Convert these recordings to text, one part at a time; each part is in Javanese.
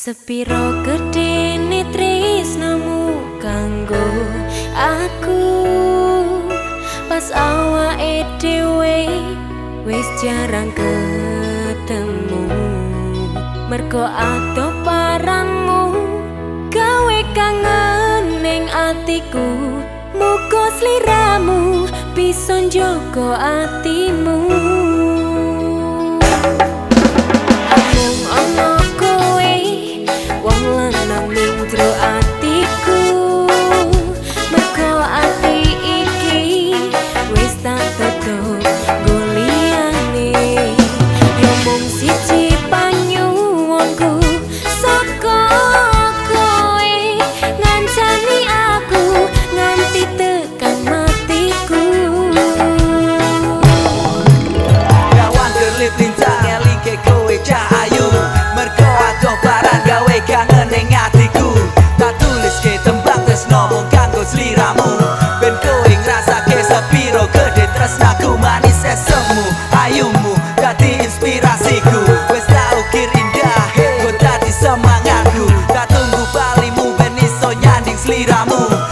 Sepiro gede tresnamu kanggo aku. Pas awake dhewe wis jarang ketemu. Mergo ato paranmu gawe kangen ning atiku. Muga sliramu bisa njogo atimu Miramu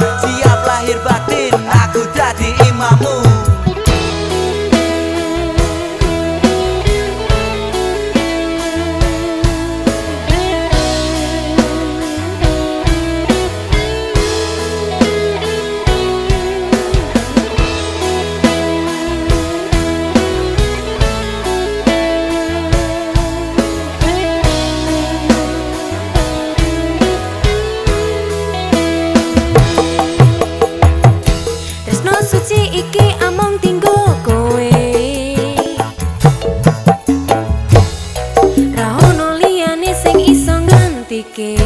iki among tinggo kowe. Ra ono liyane sing iso ngantike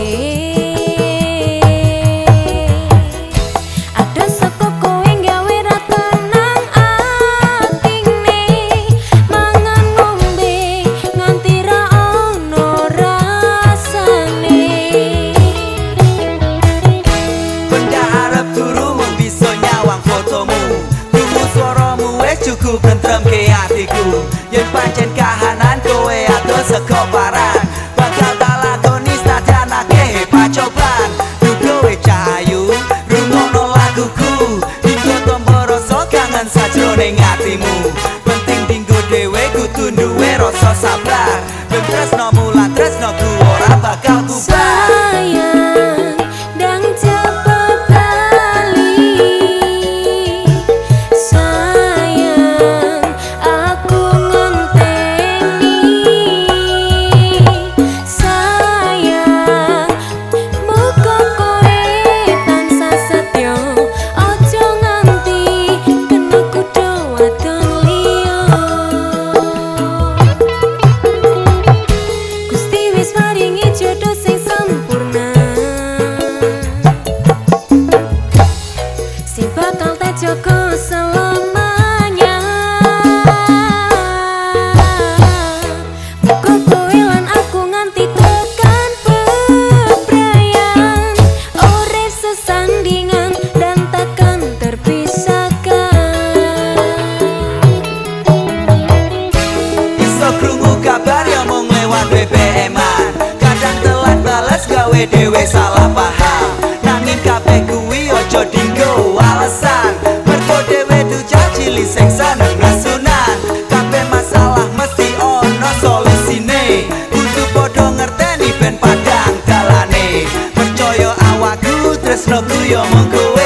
yen pancen kahanan kowe atuh sego parang bakal tak lakoni sadanake pacoban. Duwe cahayu rungono laguku. Dinggo tombo rasa kangen sajroning atimu. Penting dinggo kudu duwe rasa sabar. Ben tresno mulan tresno dhewe salah paham. Nanging kabeh kuwi aja dinggo alasan mergo dhewe duja cilik sing seneng rasunan kabeh masalah mesti ono solusine kudu padha ngerteni ben padang dalane. Percaya awakku tresno ku yo mung kowe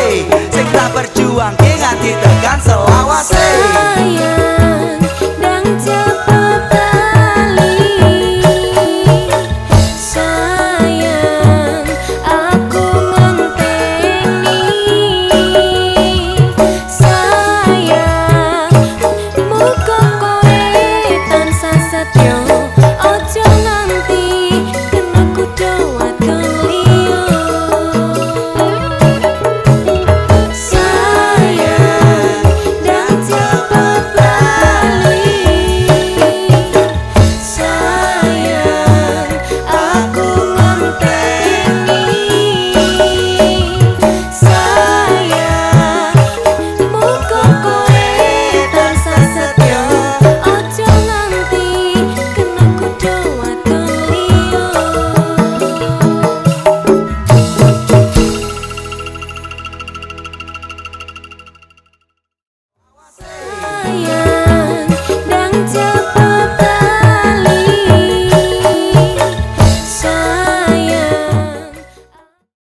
sayang